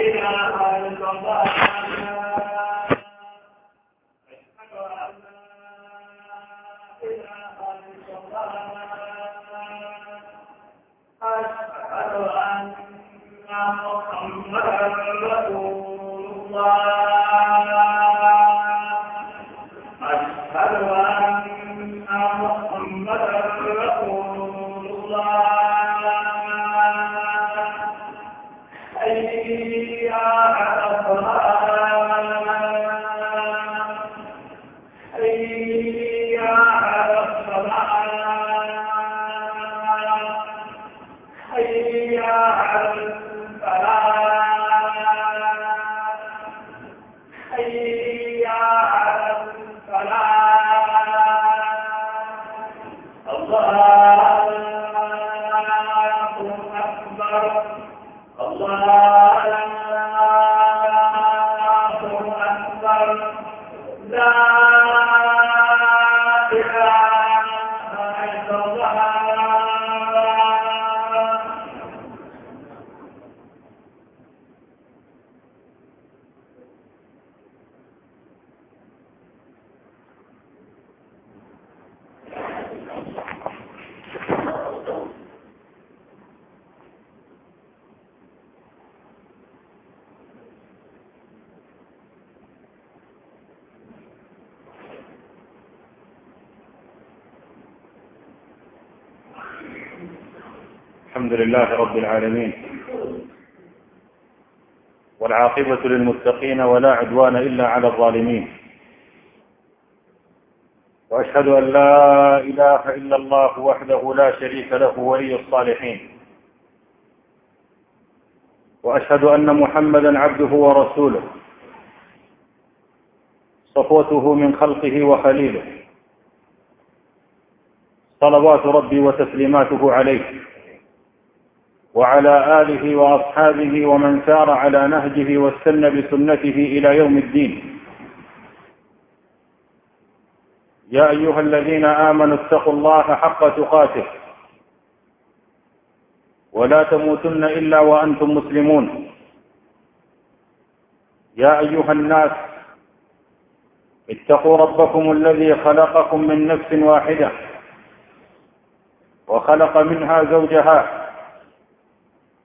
إله إلا الله الحمد لله رب العالمين. والعاقبة للمتقين ولا عدوان إلا على الظالمين. وأشهد أن لا إله إلا الله وحده لا شريك له ولي الصالحين. وأشهد أن محمدا عبده ورسوله. صفوته من خلقه وخليله. صلوات ربي وتسليماته عليه. وعلى آله وأصحابه ومن سار على نهجه واستنى بسنته إلى يوم الدين. يا أيها الذين آمنوا اتقوا الله حق تقاته ولا تموتن إلا وأنتم مسلمون. يا أيها الناس اتقوا ربكم الذي خلقكم من نفس واحدة وخلق منها زوجها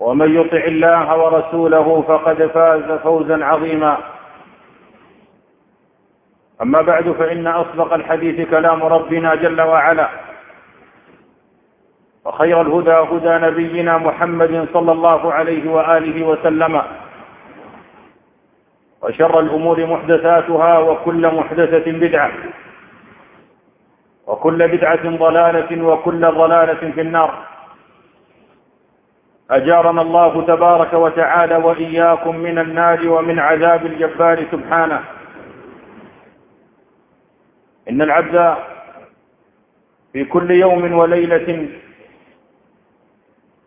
ومن يطع الله ورسوله فقد فاز فوزا عظيما. أما بعد فإن أصدق الحديث كلام ربنا جل وعلا وخير الهدى هدى نبينا محمد صلى الله عليه وآله وسلم وشر الأمور محدثاتها وكل محدثة بدعة وكل بدعة ضلالة وكل ضلالة في النار. أجارنا الله تبارك وتعالى وإياكم من النار ومن عذاب الجبار سبحانه. إن العبد في كل يوم وليلة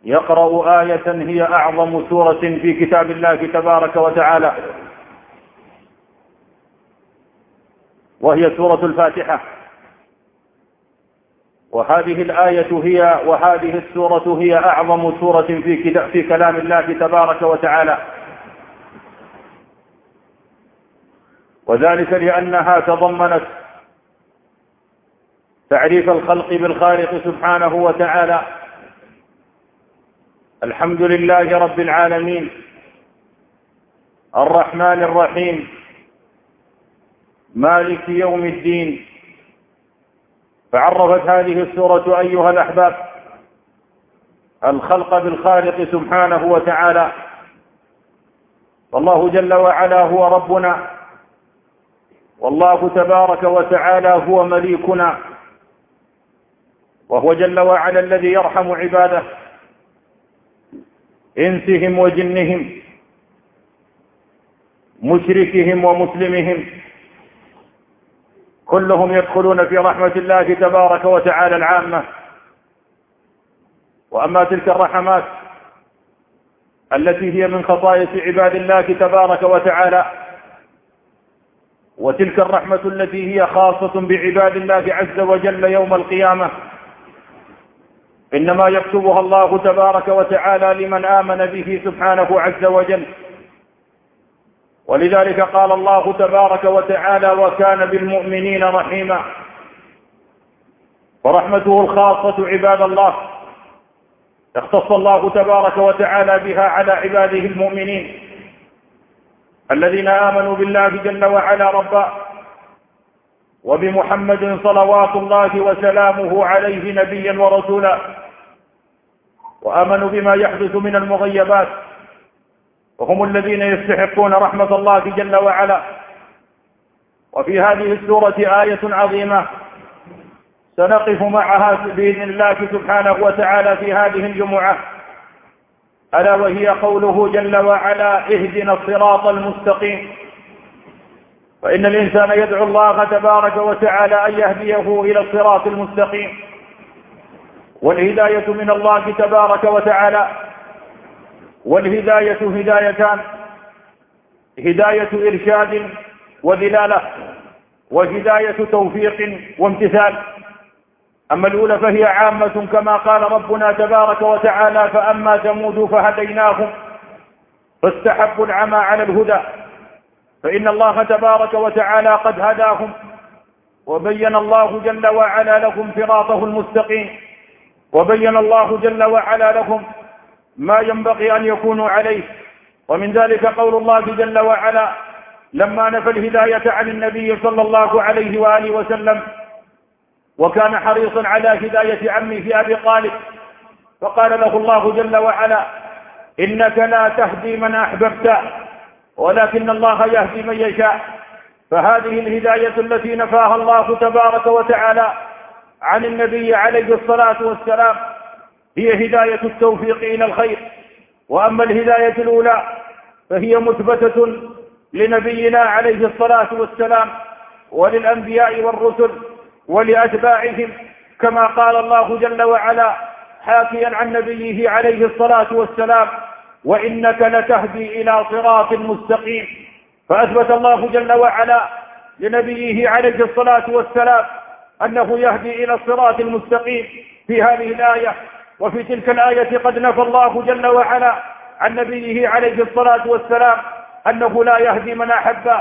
يقرأ آية هي أعظم سورة في كتاب الله تبارك وتعالى وهي سورة الفاتحة. وهذه الآية هي وهذه السورة هي أعظم سورة في في كلام الله تبارك وتعالى. وذلك لأنها تضمنت تعريف الخلق بالخالق سبحانه وتعالى. الحمد لله رب العالمين. الرحمن الرحيم. مالك يوم الدين. فعرفت هذه السورة أيها الأحباب الخلق بالخالق سبحانه وتعالى. والله جل وعلا هو ربنا. والله تبارك وتعالى هو مليكنا. وهو جل وعلا الذي يرحم عباده إنسهم وجنهم مشركهم ومسلمهم. كلهم يدخلون في رحمة الله تبارك وتعالى العامة. وأما تلك الرحمات التي هي من خصائص عباد الله تبارك وتعالى وتلك الرحمة التي هي خاصة بعباد الله عز وجل يوم القيامة إنما يكتبها الله تبارك وتعالى لمن آمن به سبحانه عز وجل. ولذلك قال الله تبارك وتعالى وكان بالمؤمنين رحيما. ورحمته الخاصة عباد الله اختص الله تبارك وتعالى بها على عباده المؤمنين الذين آمنوا بالله جل وعلا ربا وبمحمد صلوات الله وسلامه عليه نبيا ورسولا وآمنوا بما يحدث من المغيبات وهم الذين يستحقون رحمة الله جل وعلا. وفي هذه السورة آية عظيمة. سنقف معها بإذن الله سبحانه وتعالى في هذه الجمعة. ألا وهي قوله جل وعلا اهدنا الصراط المستقيم فإن الإنسان يدعو الله تبارك وتعالى أن يهديه إلى الصراط المستقيم. والهداية من الله تبارك وتعالى. والهداية هدايتان هداية إرشاد ودلالة وهداية توفيق وامتثال. أما الأولى فهي عامة كما قال ربنا تبارك وتعالى فأما ثمود فهديناهم فاستحبوا العمى على الهدى. فإن الله تبارك وتعالى قد هداهم وبين الله جل وعلا لهم صراطه المستقيم وبين الله جل وعلا لهم ما ينبغي أن يكونوا عليه. ومن ذلك قول الله جل وعلا لما نفى الهداية عن النبي صلى الله عليه وآله وسلم وكان حريصا على هداية عمه في أبي طالب فقال له الله جل وعلا إنك لا تهدي من أحببت ولكن الله يهدي من يشاء. فهذه الهداية التي نفاها الله تبارك وتعالى عن النبي عليه الصلاة والسلام هي هداية التوفيق إلى الخير وأما الهداية الأولى فهي مثبتة لنبينا عليه الصلاة والسلام وللأنبياء والرسل ولأتباعهم كما قال الله جل وعلا حاكيا عن نبيه عليه الصلاة والسلام وإنك لتهدي إلى صراط مستقيم. فأثبت الله جل وعلا لنبيه عليه الصلاة والسلام أنه يهدي إلى الصراط المستقيم في هذه الآية. وفي تلك الآية قد نفى الله جل وعلا عن نبيه عليه الصلاة والسلام أنه لا يهدي من أحب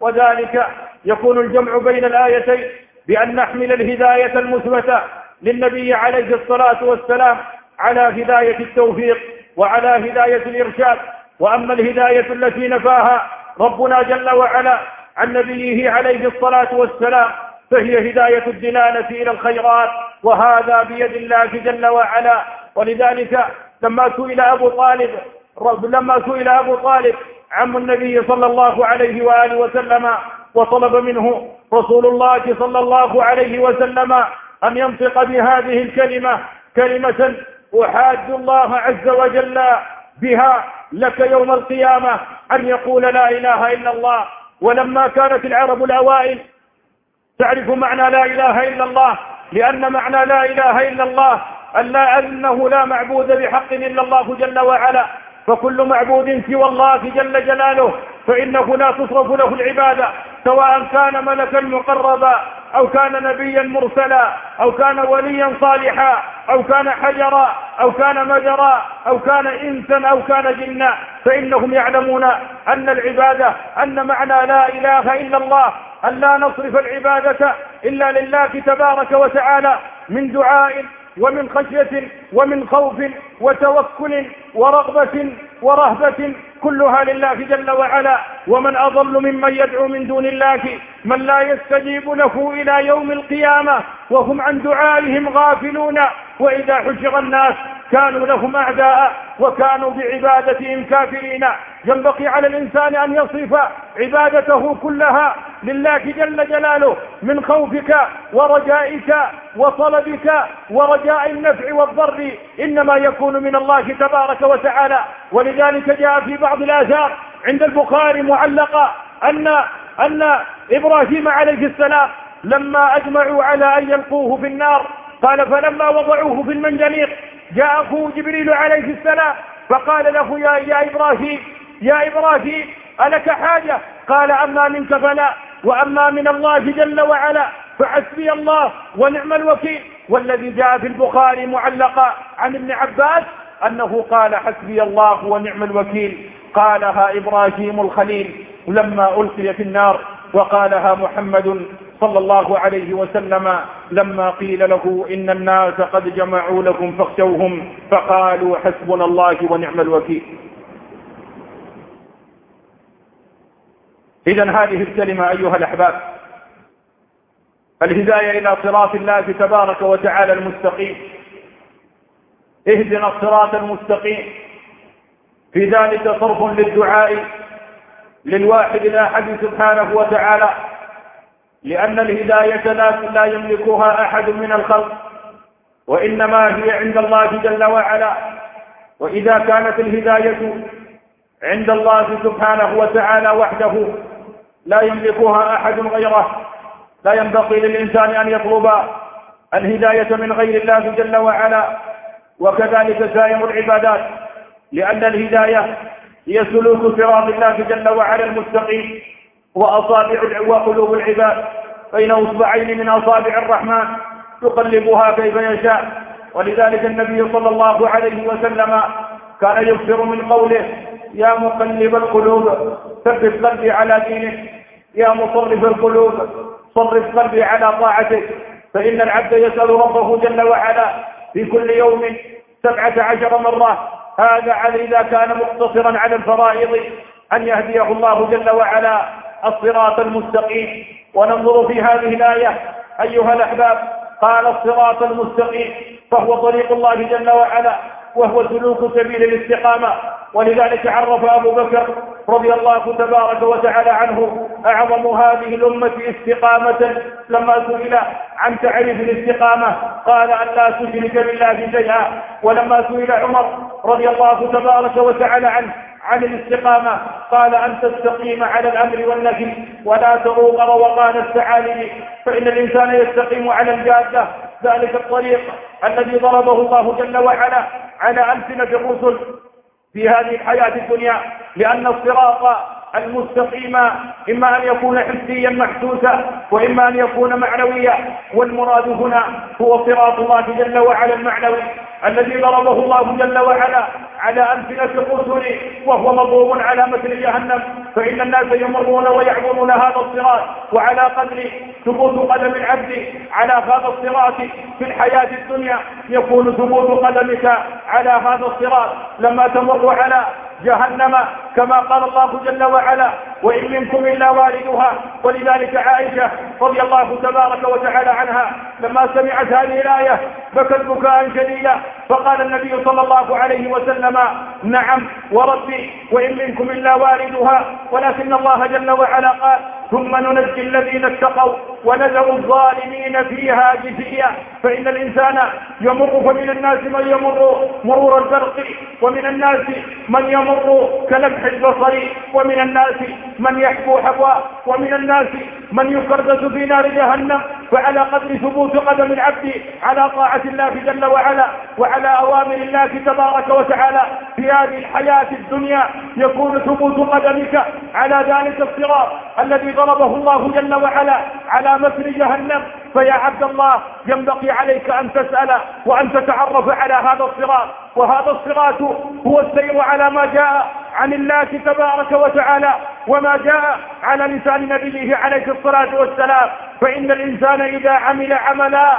وذلك يكون الجمع بين الآيتين بأن نحمل الهداية المثبتة للنبي عليه الصلاة والسلام على هداية التوفيق وعلى هداية الإرشاد. وأما الهداية التي نفاها ربنا جل وعلا عن نبيه عليه الصلاة والسلام فهي هداية الدلالة إلى الخيرات وهذا بيد الله جل وعلا. ولذلك لما سئل أبو طالب لما سئل أبو طالب عم النبي صلى الله عليه وآله وسلم وطلب منه رسول الله صلى الله عليه وسلم أن ينطق بهذه الكلمة كلمة أحاج الله عز وجل بها لك يوم القيامة أن يقول لا إله إلا الله. ولما كانت العرب الأوائل تعرف معنى لا إله إلا الله لأن معنى لا إله إلا الله أن لا أنه لا معبود بحق إلا الله جل وعلا. فكل معبود سوى الله جل جلاله فإنه لا تصرف له العبادة سواء كان ملكا مقربا. أو كان نبيا مرسلا أو كان وليا صالحا أو كان حجرا أو كان مجرا أو كان إنسا أو كان جنا فإنهم يعلمون أن العبادة أن معنى لا إله إلا الله أن لا نصرف العبادة إلا لله تبارك وتعالى من دعاء ومن خشية ومن خوف وتوكل ورغبة ورهبة كلها لله جل وعلا. ومن أضل ممن يدعو من دون الله من لا يستجيب له إلى يوم القيامة وهم عن دعائهم غافلون. وإذا حشر الناس كانوا لهم أعداء وكانوا بعبادتهم كافرين. ينبغي على الإنسان أن يصرف عبادته كلها لله جل جلاله من خوفك ورجائك وطلبك ورجاء النفع والضر. إنما يكون من الله تبارك وتعالى. ولذلك جاء في بعض الآثار عند البخاري معلقة أن أن إبراهيم عليه السلام لما أجمعوا على أن يلقوه في النار قال فلما وضعوه في المنجنيق جاء أخوه جبريل عليه السلام فقال له يا, يا إبراهيم يا إبراهيم ألك حاجة؟ قال أما منك فلا وأما من الله جل وعلا فحسبي الله ونعم الوكيل. والذي جاء في البخاري معلقا عن ابن عباس أنه قال حسبي الله ونعم الوكيل. قالها إبراهيم الخليل لما ألقي في النار وقالها محمد صلى الله عليه وسلم لما قيل له إن الناس قد جمعوا لكم فاخشوهم فقالوا حسبنا الله ونعم الوكيل. إذا هذه الكلمة أيها الأحباب الهداية إلى صراط الله تبارك وتعالى المستقيم. اهدنا الصراط المستقيم. في ذلك صرف للدعاء للواحد الأحد سبحانه وتعالى. لأن الهداية لا يملكها أحد من الخلق وإنما هي عند الله جل وعلا. وإذا كانت الهداية عند الله سبحانه وتعالى وحده لا يملكها أحد غيره. لا ينبغي للإنسان أن يطلب الهداية من غير الله جل وعلا. وكذلك سائر العبادات لأن الهداية هي سلوك صراط الله جل وعلا المستقيم. وأصابع وقلوب العباد بين أصبعين من أصابع الرحمن يقلبها كيف يشاء. ولذلك النبي صلى الله عليه وسلم كان يكثر من قوله يا مقلب القلوب ثبت قلبي على دينك يا مصرف القلوب صرف قلبي على طاعتك فإن العبد يسأل ربه جل وعلا في كل يوم سبعة عشر مرة هذا على إذا كان مقتصرا على الفرائض أن يهديه الله جل وعلا. الصراط المستقيم. وننظر في هذه الآية. أيها الأحباب قال الصراط المستقيم. فهو طريق الله جل وعلا. وهو سلوك سبيل الاستقامة. ولذلك عرف أبو بكر رضي الله تبارك وتعالى عنه أعظم هذه الأمة استقامة لما سئل عن تعريف الاستقامة. قال أن لا تشرك بالله شيئا. ولما سئل عمر رضي الله تبارك وتعالى عنه عن الاستقامة. قال أن تستقيم على الأمر والنهي ولا تروق روقان الثعالب فإن الإنسان يستقيم على الجادة. ذلك الطريق الذي ضربه الله جل وعلا على ألسنة الرسل في هذه الحياة الدنيا. لأن الصراط المستقيم إما أن يكون حسيا محسوسا وإما أن يكون معنويا. والمراد هنا هو صراط الله جل وعلا المعنوي الذي ضربه الله جل وعلا على ألسنة الرسل وهو مضروب على مثل جهنم. فإن الناس يمرون ويعبرون هذا الصراط وعلى قدر ثبوت قدم العبد على هذا الصراط في الحياة الدنيا. يكون ثبوت قدمك على هذا الصراط لما تمر على جهنم. كما قال الله جل وعلا وإن منكم إلا واردها ولذلك عائشة رضي الله تبارك وتعالى عنها لما سمعت هذه الآية بكت بكاء شديدا فقال النبي صلى الله عليه وسلم نعم وربي وإن منكم إلا واردها ولكن الله جل وعلا قال ثم ننجي الذين اتقوا ونذر الظالمين فيها جزيا فإن الإنسان يمر فمن الناس من يمر مرور البرق ومن الناس من يمر كلمح البصر ومن الناس من يحبو حبوا ومن الناس من يكردس في نار جهنم. فعلى قدر ثبوت قدم العبد على طاعة الله جل وعلا وعلى أوامر الله تبارك وتعالى في هذه الحياة الدنيا يكون ثبوت قدمك على ذلك الصراط الذي ضربه الله جل وعلا على مثل جهنم. فيا عبد الله ينبغي عليك أن تسأل وأن تتعرف على هذا الصراط. وهذا الصراط هو السير على ما جاء عن الله تبارك وتعالى وما جاء على لسان نبيه عليه الصلاة والسلام. فإن الإنسان إذا عمل عملا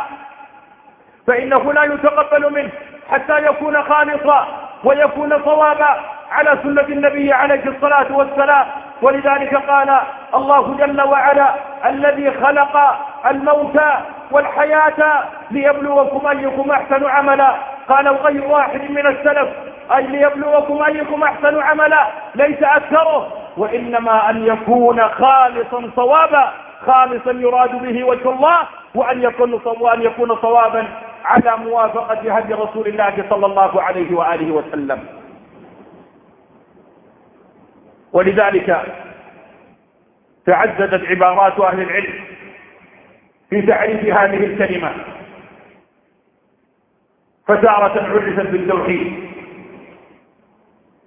فإنه لا يتقبل منه حتى يكون خالصا ويكون صوابا على سنة النبي عليه الصلاة والسلام. ولذلك قال الله جل وعلا الذي خلق الموت والحياة ليبلوكم أيكم أحسن عملا. قال غير واحد من السلف أي ليبلوكم أيكم أحسن عملا ليس أكثره. وإنما أن يكون خالصا صوابا خالصا يراد به وجه الله وأن يكون وأن يكون صوابا على موافقة هدي رسول الله صلى الله عليه وآله وسلم. ولذلك تعددت عبارات أهل العلم في تعريف هذه الكلمة. فتارة عرفت بالتوحيد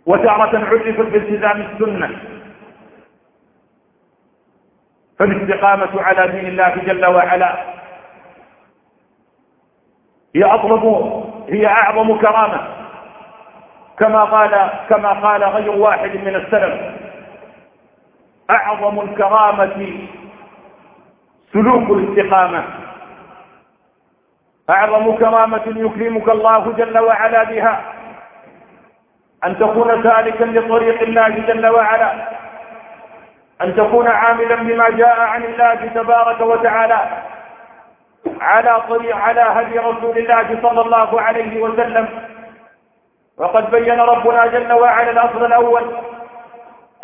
وتارة عرفت بالتزام السنة. فالاستقامة على دين الله جل وعلا. هي أطلب هي أعظم كرامة. كما قال كما قال غير واحد من السلف أعظم الكرامة سلوك الاستقامة. أعظم كرامة يكرمك الله جل وعلا بها. أن تكون سالكا لطريق الله جل وعلا. أن تكون عاملا بما جاء عن الله تبارك وتعالى على طريق على هدي رسول الله صلى الله عليه وسلم. وقد بين ربنا جل وعلا الأصل الأول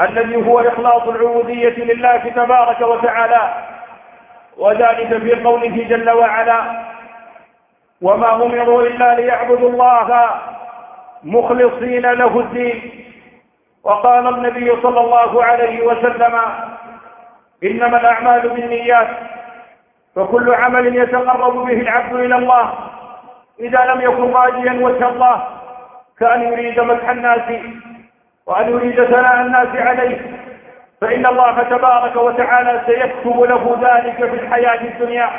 الذي هو إخلاص العبودية لله تبارك وتعالى وذلك في قوله جل وعلا وما أمروا إلا ليعبدوا الله مخلصين له الدين. وقال النبي صلى الله عليه وسلم إنما الأعمال بالنيات فكل عمل يتقرب به العبد إلى الله إذا لم يكن راجيا وجه الله كأن يريد مدح الناس وأن يريد ثناء الناس عليه فإن الله تبارك وتعالى سيكتب له ذلك في الحياة الدنيا.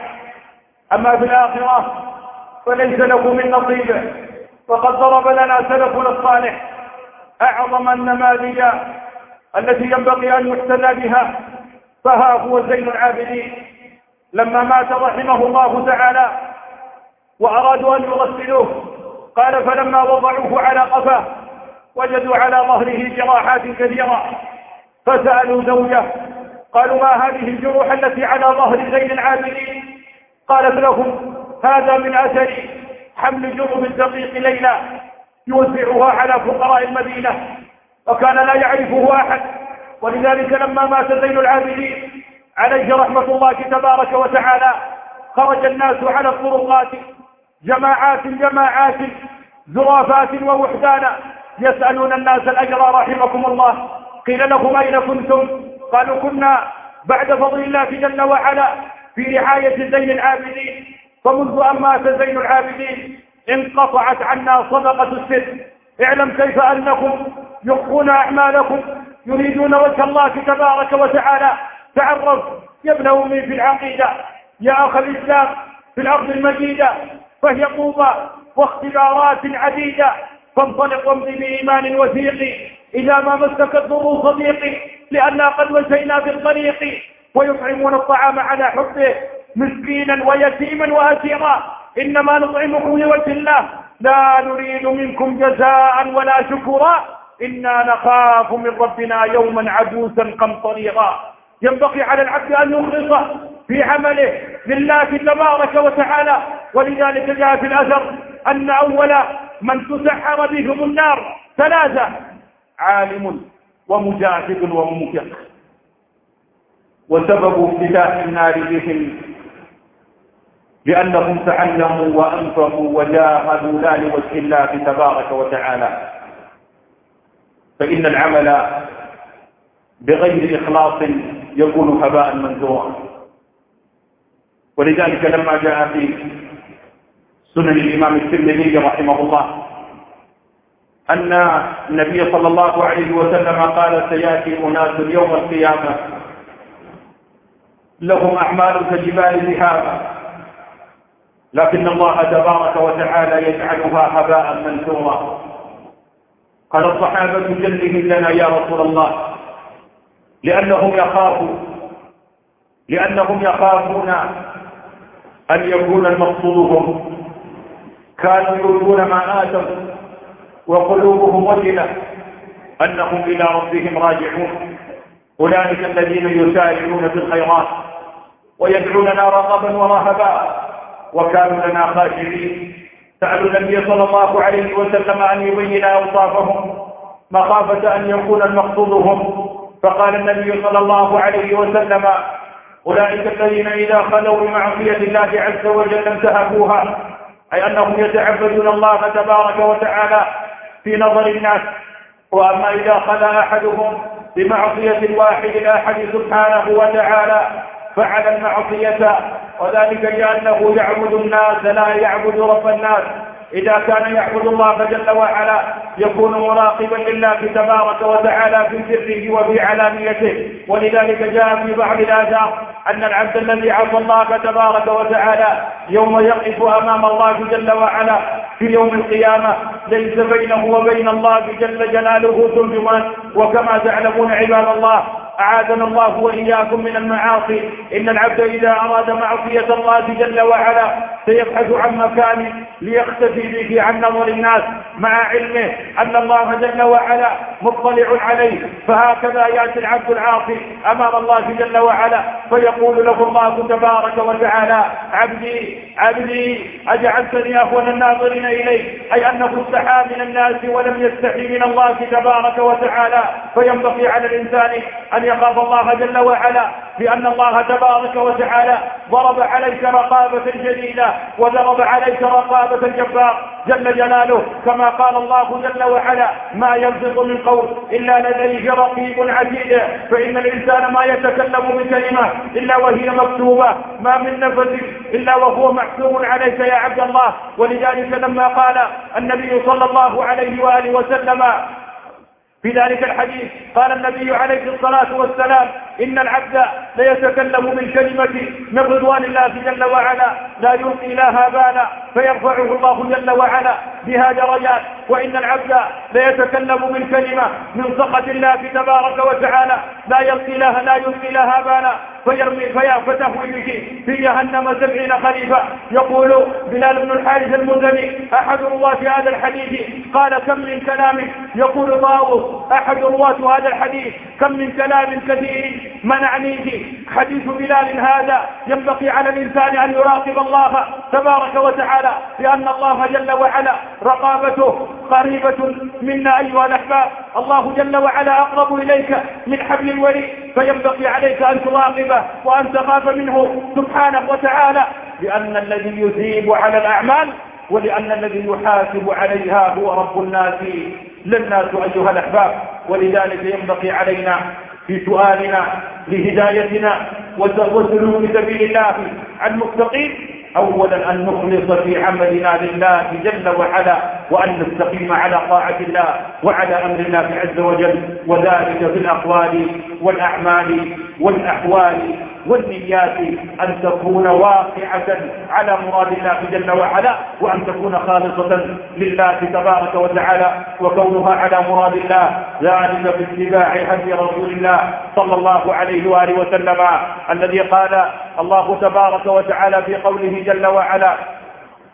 أما في الآخرة فليس له من نصيبه وقد ضرب لنا سلفنا الصالح. أعظم النماذج التي ينبغي أن يحتذى بها فها هو زين العابدين. لما مات رحمه الله تعالى وأرادوا أن يغسلوه قال فلما وضعوه على قفاه وجدوا على ظهره جراحات كثيرة فسألوا زوجه قالوا ما هذه الجروح التي على ظهر زين العابدين؟ قالت لهم هذا من أثر حمل جرب الدقيق ليلى. يوزعها على فقراء المدينة وكان لا يعرفه أحد. ولذلك لما مات زين العابدين عليه رحمة الله تبارك وتعالى خرج الناس على الطرقات جماعات جماعات زرافات ووحدانا يسألون الناس الأجر رحمكم الله. قيل لهم أين كنتم؟ قالوا كنا بعد فضل الله جل وعلا في رعاية زين العابدين. فمنذ أن مات زين العابدين انقطعت عنا صدقة السر اعلم كيف أنكم يخفون أعمالكم يريدون وجه الله تبارك وتعالى. تعرف يا ابن أمي في العقيدة يا أخ الإسلام في الأرض المجيدة فهي طوبى واختبارات عديدة. فانطلق وامضي بإيمان وثيق إذا ما مسك الضر صديقي لأننا قد مشينا في الطريق ويطعمون الطعام على حبه مسكينا ويتيما وأسيرا. إنما نطعمكم لوجه الله. لا نريد منكم جزاء ولا شكرا إنا نخاف من ربنا يوما عبوسا قمطريرا. ينبغي على العبد أن يخلص في عمله. لله تبارك وتعالى. ولذلك جاء في الأثر أن أول من تسحر بهم النار ثلاثة عالم ومجاهد ومنفق. وسبب افتتاح النار بهم لأنهم تعلموا وأنفقوا وجاهدوا لا لوجه الله تبارك وتعالى. فإن العمل بغير إخلاص يكون هباء منثورا. ولذلك لما جاء في سنن الإمام الترمذي رحمه الله أن النبي صلى الله عليه وسلم قال سيأتي أناس يوم القيامة. لهم أعمال كجبال ذهابا لكن الله تبارك وتعالى يجعلها هباء منثورا. قال الصحابة جلهم لنا يا رسول الله. لأنهم يخافوا لأنهم يخافون أن يكون المقصود كانوا يريدون ما آتوا وقلوبهم وجلة. أنهم إلى ربهم راجعون. أولئك الذين يسارعون في الخيرات ويدعوننا رغبا ورهبا. وكانوا لنا خاشعين. سألوا النبي صلى الله عليه وسلم أن يبين أوصافهم مخافة أن يكون المقصود هم. فقال النبي صلى الله عليه وسلم أولئك الذين إذا خلوا بمعصية الله عز وجل انتهكوها أي أنهم يتعبدون الله تبارك وتعالى في نظر الناس. وأما إذا خلا أحدهم بمعصية الواحد الأحد سبحانه وتعالى فعل المعصية وذلك لأنه يعبد الناس لا يعبد رب الناس. إذا كان يعبد الله جل وعلا يكون مراقبا لله تبارك وتعالى في سره وفي علانيته ولذلك جاء في بعض الآثار أن العبد الذي عصى الله تبارك وتعالى يوم يقف أمام الله جل وعلا في يوم القيامة ليس بينه وبين الله جل جلاله ترجمان وكما تعلمون عباد الله أعاذنا الله وإياكم من المعاصي. إن العبد إذا أراد معصية الله جل وعلا سيبحث عن مكان ليختفي به عن نظر الناس مع علمه أن الله جل وعلا مطلع عليه. فهكذا يأتي العبد العاصي أمام الله جل وعلا فيقول له الله تبارك وتعالى عبدي عبدي أجعلتني أهون الناظرين إليك. أي أنه استحى من الناس ولم يستحي من الله تبارك وتعالى. فينبغي على الإنسان أن يخاف الله جل وعلا بأن الله تبارك وتعالى ضرب عليك رقابة جديدة وضرب عليك رقابة الجبار جل جلاله. كما قال الله جل وعلا ما يلفظ من قول إلا لديه رقيب عتيد. فإن الإنسان ما يتكلم بكلمة إلا وهي مكتوبة. ما من نفس إلا وهو محسوب عليك يا عبد الله. ولذلك لما قال النبي صلى الله عليه وآله وسلم في ذلك الحديث قال النبي عليه الصلاة والسلام إن العبد ليتكلم بالكلمة من رضوان الله جل وعلا لا يلقي لها بالا فيرفعه الله جل وعلا بها درجات. وإن العبد ليتكلم بالكلمة من سخط الله تبارك وتعالى لا يلقي لها لا يلقي لها بالا فيرمي فيا فتهوي به في جهنم سبعين خليفة. يقول بلال بن الحارث المزني أحد رواة هذا الحديث؟ قال كم من كلام؟ يقول طاووس أحد رواة هذا الحديث. كم من كلام كثير؟ منعني به. حديث بلال هذا ينبغي على الإنسان أن يراقب الله تبارك وتعالى لأن الله جل وعلا رقابته قريبة منا أيها الأحباب. الله جل وعلا أقرب إليك من حبل الوريد فينبغي عليك أن تراقبه وأن تخاف منه سبحانه وتعالى. لأن الذي يثيب على الأعمال ولأن الذي يحاسب عليها هو رب الناس للناس أيها الأحباب. ولذلك ينبغي علينا في سؤالنا لهدايتنا وسلوك سبيل الله المستقيم أولا أن نخلص في عملنا لله جل وعلا وأن نستقيم على طاعة الله وعلى أمر الله عز وجل وذلك في الأقوال والأعمال. والأحوال والنيات أن تكون واقعة على مراد الله جل وعلا وأن تكون خالصة لله تبارك وتعالى وكونها على مراد الله. ذلك باتباع هدي رسول الله صلى الله عليه وآله وسلم الذي قال الله تبارك وتعالى في قوله جل وعلا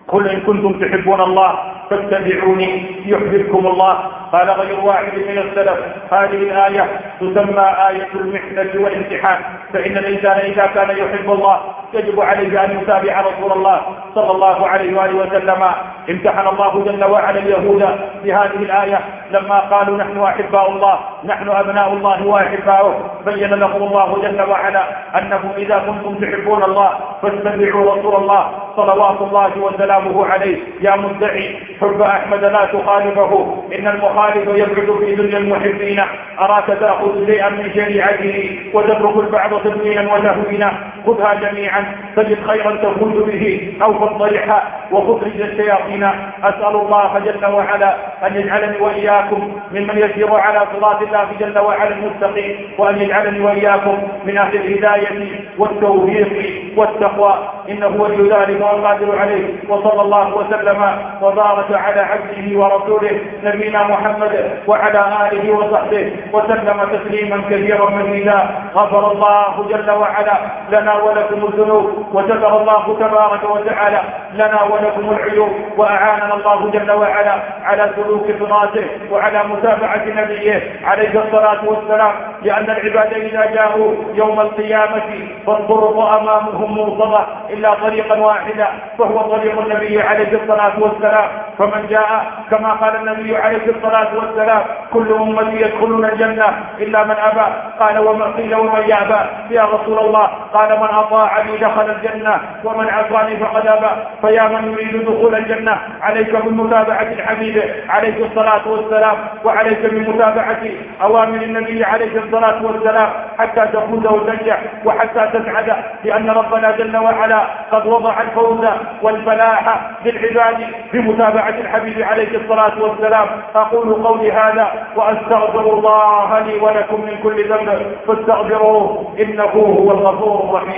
قل إن كنتم تحبون الله فاتبعوني يحببكم الله قال غير واحد من السلف. هذه الآية تسمى آية المحنة والامتحان. فإن الإنسان إذا كان يحب الله يجب عليه أن يتابع رسول الله صلى الله عليه وآله وسلم. امتحن الله جل وعلا اليهود بهذه الآية. لما قالوا نحن أحباء الله نحن أبناء الله وأحباؤه بين لهم الله جل وعلا أنه إذا كنتم تحبون الله فاتبعوا رسول الله. صلوات الله وسلامه عليه. يا مدعي حب أحمد لا تخالفه. إن المخالف يبعد في ذل المحبين. أراك تأخذ شيئا من شريعته وتترك البعض تدوينا وتهوينا خذها جميعا تجد خيرا تفوز به أو فاضطرحها وخرج الشياطين. أسأل الله جل وعلا أن يجعلني وإياكم ممن يسير على صراط الله جل وعلا المستقيم وأن يجعلني وإياكم من أهل الهداية والتوفيق والتقوى. إنه ولي ذلك والقادر عليه. وصلى الله وسلم وبارك على عبده ورسوله نبينا محمد وعلى آله وصحبه وسلم تسليما كثيرا مزيدا. غفر الله جل وعلا لنا ولكم الذنوب وستر الله تبارك وتعالى لنا ولكم العيوب وأعاننا الله جل وعلا على سلوك صراطه وعلى متابعة نبيه عليه الصلاة والسلام لأن العباد إذا جاءوا يوم القيامة فالطرق أمامهم موصلة إلا طريقا واحدا فهو طريق النبي عليه الصلاة والسلام فمن جاء كما قال النبي عليه الصلاة والسلام كل أمتي يدخلون الجنة إلا من أبى قال ومن قيل ومن يأبى يا رسول الله قال من أطاعني دخل الجنة ومن عصاني فقد أبى. فيا من يريد دخول الجنة عليك بمتابعة الحبيب عليه الصلاة والسلام وعليك بمتابعة أوامر النبي عليه الصلاة والسلام حتى تفوز وتنجح وحتى تسعد لأن ربنا جل وعلا قد وضع الفوز والفلاح للعباد بمتابعة الحبيب عليه الصلاة والسلام. أقول قولي هذا وأستغفر الله لي ولكم من كل ذنب فاستغفروه إنه هو الغفور الرحيم.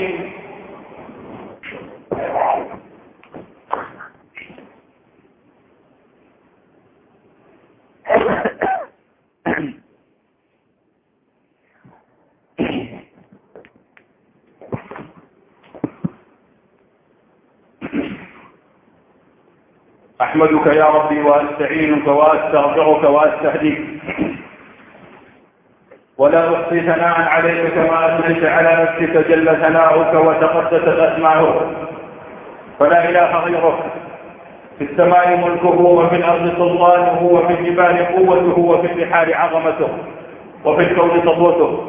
أحمدك يا ربي وأستعينك وأستغفرك وأستهديك. ولا أحصي ثناء عليك كما أثنيت على نفسك جل ثناؤك وتقدست أسماؤك. فلا إله غيرك. في السماء ملكه وفي الأرض سلطانه وفي الجبال قوته وفي البحار عظمته وفي الكون سطوته.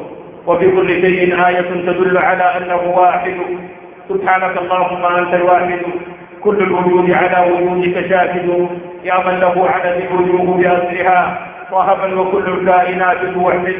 وفي كل شيء آية تدل على أنه واحد. سبحانك اللهم أنت الواحد. كل الوجود على وجودك شاهد. يا من له عدد الوجوه بأسرها. صهبا وكل الكائنات توحد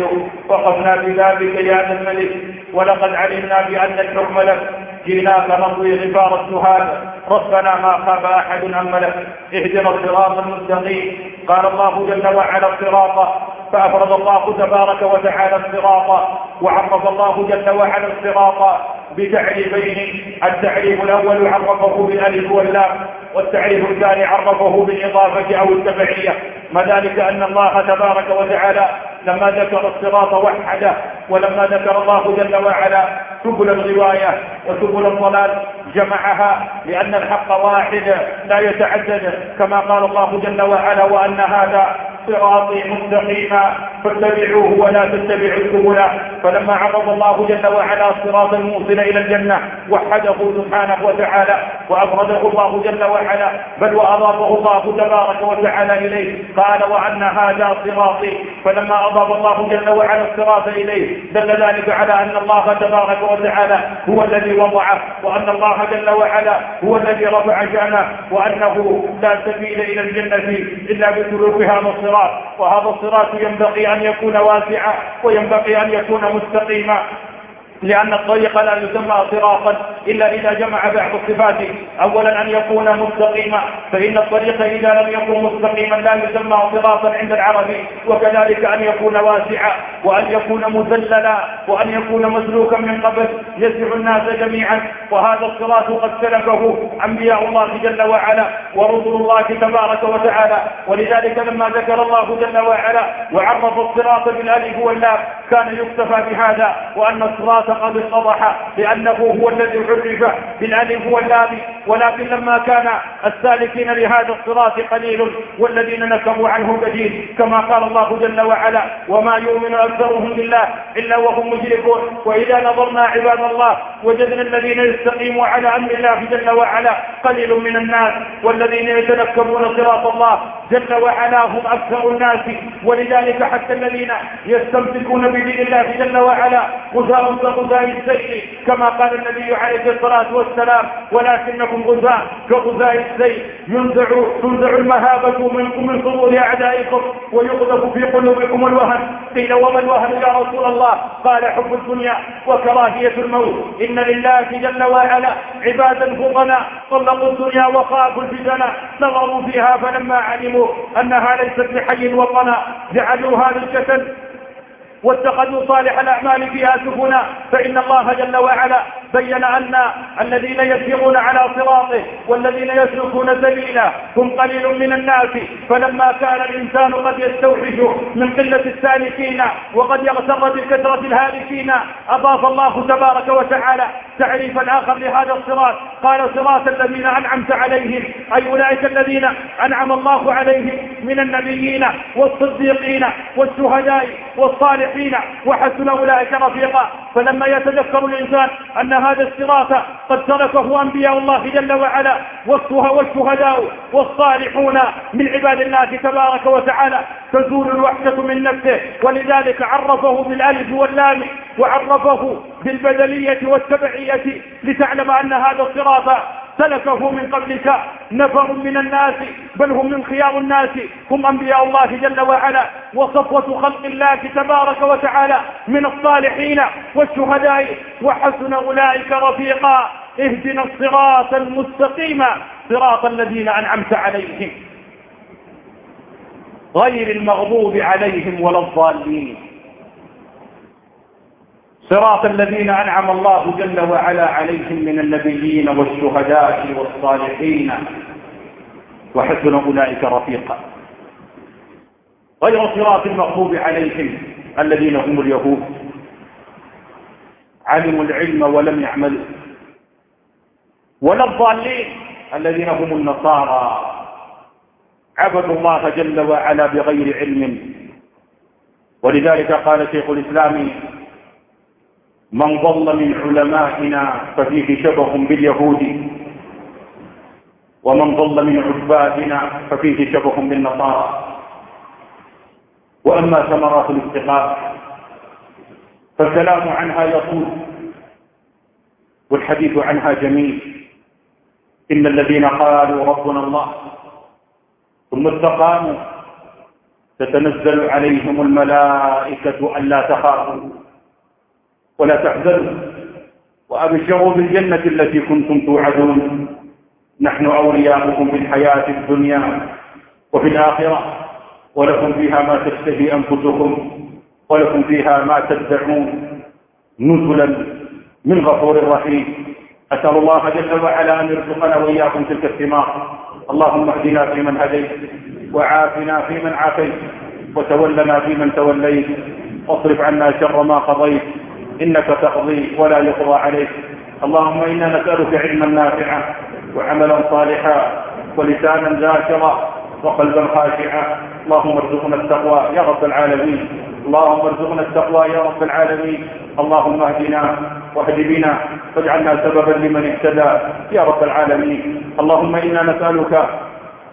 وقفنا ببابك يا ذا الملك. ولقد علمنا بأن الحكم لك. جئناك نطوي غفار السهاد ربنا ما خاب أحد أملك اهدنا الصراط المستقيم. قال الله جل وعلا الصراط. فأفرد الله تبارك وتعالى الصراط. وعرف الله جل وعلا الصراط. بتعريفين. التعريف الأول عرفه بالألف واللام. والتعريف الثاني عرفه بالإضافة أو التبعية. ما ذلك أن الله تبارك وتعالى لما ذكر الصراط وحده ولما ذكر الله جل وعلا سبل الغواية وسبل الضلال جمعها لأن الحق واحد لا يتعدد كما قال الله جل وعلا وأن هذا صراطي مستقيما. فاتبعوه ولا تتبعوا السبل. فلما عرض الله جل وعلا الصراط الموصل إلى الجنة وحده سبحانه وتعالى وافرده الله جل وعلا بل وأضافه الله تبارك وتعالى إليه قال وأن هذا صراطي. فلما أضاف الله جل وعلا الصراط إليه دل ذلك على أن الله تبارك وتعالى هو الذي وضعه وأن الله جل وعلا هو الذي رفع شأنه وأنه لا سبيل إلى الجنة إلا بسلوك هذا الصراط وهذا الصراط ينبغي أن يكون واسعا وينبغي أن يكون مستقيما. لأن الطريق لا يسمى صراطا إلا إذا جمع بعض الصفات. أولا أن يكون مستقيما فإن الطريق إذا لم يكن مستقيما لا يسمى صراطا عند العرب وكذلك أن يكون واسعا وأن يكون مذللا وأن يكون مسلوكا من قبل يسع الناس جميعا. وهذا الصراط قد سلكه أنبياء الله جل وعلا ورسل الله تبارك وتعالى. ولذلك لما ذكر الله جل وعلا وعرف الصراط بالألف واللام كان يكتفى بهذا وأن الصراط قد اتضح لأنه هو الذي عرف بالألف واللام ولكن لما كان السالكين لهذا الصراط قليل والذين نكبوا عنه كثير كما قال الله جل وعلا وما يؤمن أكثرهم بالله إلا وهم مشركون وإذا نظرنا عباد الله وجدنا الذين يستقيموا على أمر الله جل وعلا قليل من الناس والذين يتنكبون صراط الله جل وعلا هم أكثر الناس ولذلك حتى الذين يستمسكون بدين الله جل وعلا غزاء كغزاء السيل كما قال النبي عليه الصلاة والسلام ولكنكم غزاء كغزاء السيل ينزع تنزع المهابة منكم من صدور أعدائكم ويقذف في قلوبكم الوهن. قيل وما الوهن يا رسول الله؟ قال حب الدنيا وكراهية الموت. إن لله جل وعلا عبادا فطنا طلقوا الدنيا وخافوا الفتن نظروا فيها فلما علموا أنها ليست بحي وطنا جعلوها للجسد واتخذوا صالح الأعمال فيها سفنا فإن الله جل وعلا بين أن الذين يسيرون على صراطه والذين يسلكون سبيله هم قليل من الناس. فلما كان الإنسان قد يستوحش من قلة السالكين وقد يغتر بكثرة الهالكين أضاف الله تبارك وتعالى تعريفا آخر لهذا الصراط. قال صراط الذين أنعمت عليهم أي أولئك الذين أنعم الله عليهم من النبيين والصديقين والشهداء والصالحين. الصالحين وحسن أولئك رفيقا. فلما يتذكر الإنسان أن هذا الصراط قد تركه أنبياء الله جل وعلا والشهداء والصالحون من عباد الله تبارك وتعالى تزول الوحشة من نفسه. ولذلك عرفه بالألف واللام وعرفه بالبدلية والتبعية لتعلم أن هذا الصراط سلكه من قبلك. نفر من الناس بل هم من خيار الناس. هم أنبياء الله جل وعلا وصفوة خلق الله تبارك وتعالى من الصالحين والشهداء. وحسن أولئك رفيقا. اهدنا الصراط المستقيم. صراط الذين أنعمت عليهم. غير المغضوب عليهم ولا الضالين. صراط الذين أنعم الله جل وعلا عليهم من النبيين والشهداء والصالحين. وحسن أولئك رفيقا. غير صراط المغضوب عليهم الذين هم اليهود. علموا العلم ولم يعملوا. ولا الضالين الذين هم النصارى. عبدوا الله جل وعلا بغير علم. ولذلك قال شيخ الإسلام من ضل من علمائنا ففيه شبه باليهود. ومن ضل من عبادنا ففيه شبه بالنصارى. وأما ثمرات الاستقامة فالكلام عنها يطول والحديث عنها جميل. إن الذين قالوا ربنا الله ثم استقاموا تتنزل عليهم الملائكة ألا تخافوا. ولا تحزنوا. وأبشروا بالجنة التي كنتم توعدون. نحن أولياؤكم في الحياة الدنيا وفي الآخرة. ولكم فيها ما تشتهي أنفسكم. ولكم فيها ما تدعون. نزلا من غفور رحيم. أسأل الله جل وعلا أن يرزقنا وإياكم تلك الثمار. اللهم اهدنا فيمن هديت وعافنا فيمن عافيت وتولنا فيمن توليت. واصرف عنا شر ما قضيت. إنك تقضي ولا يقضى عليك. اللهم إنا نسألك علما نافعا وعملا صالحا ولسانا ذاكرا وقلبا خاشعا. اللهم ارزقنا التقوى يا رب العالمين. اللهم ارزقنا التقوى يا رب العالمين. اللهم اهدنا واهد بنا واجعلنا سببا لمن اهتدى يا رب العالمين. اللهم إنا نسألك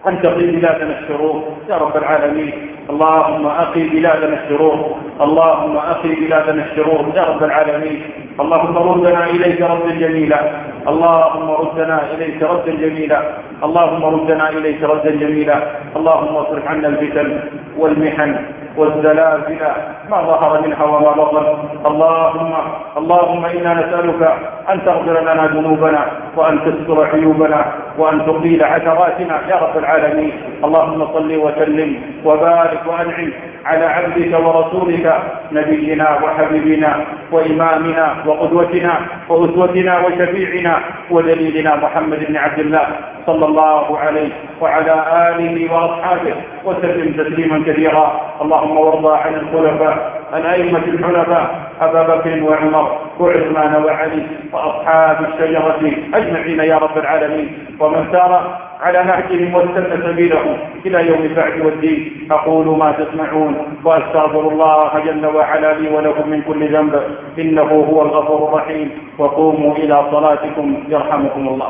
أن تقي بلادنا الشرور. يا رب العالمين. اللهم أقي بلادنا الشرور. اللهم أقي بلادنا الشرور. يا رب العالمين. اللهم ردنا إليك ردا جميلا. اللهم ردنا إليك ردا جميلا. اللهم ردنا إليك ردا جميلا. اللهم اصرف عنا الفتن والمحن. والزلازل ما ظهر منها وما بطن. اللهم اللهم إنا نسألك أن تغفر لنا ذنوبنا وأن تستر عيوبنا وأن تقيل عثراتنا يا رب العالمين. اللهم صل وسلم وبارك وأنعم على عبدك ورسولك نبينا وحبيبنا وإمامنا وقدوتنا وأسوتنا وشفيعنا ودليلنا محمد بن عبد الله صلى الله عليه وعلى آله وأصحابه. وسلم تسليما كثيرا. اللهم وارضى عن الخلفاء الأئمة الحنفاء أبا بكر وعمر وعثمان وعلي وأصحاب الشجرة أجمعين يا رب العالمين. ومن سار على نهجهم واستنى سبيلهم إلى يوم البعث والدين. أقول ما تسمعون وأستغفر الله جل وعلا لي ولكم من كل ذنب. إنه هو الغفور الرحيم. وقوموا إلى صلاتكم يرحمكم الله.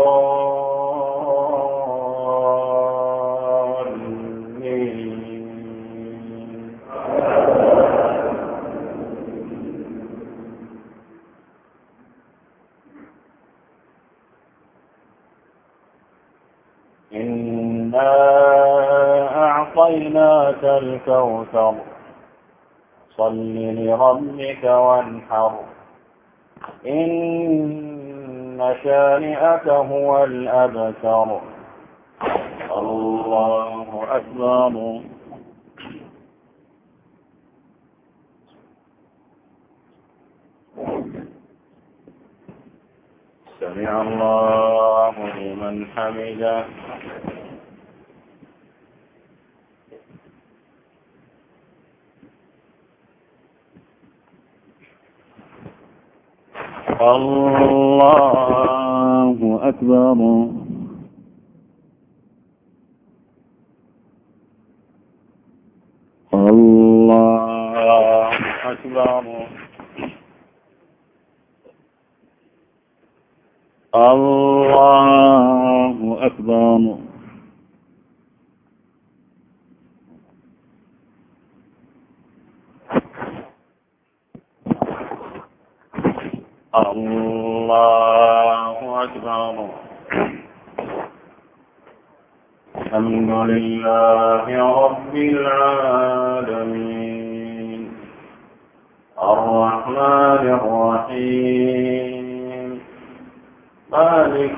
أعطيناك الكوثر. صل لربك وانحر. إن شانئك هو الأبتر. الله أكبر. سمع الله لمن حمده. أكبر الله أكبر الله أكبر الله أكبر الحمد لله رب العالمين الرحمن الرحيم مالك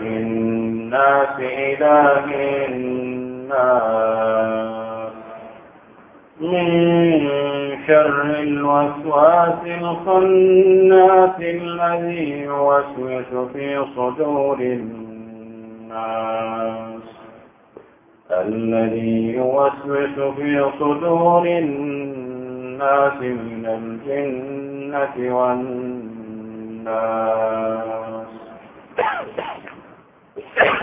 الناس إله الناس من شر الوسواس الخناس الذي يوسوس في صدور الناس. الذي يوسوس في صدور الناس من الجنة والناس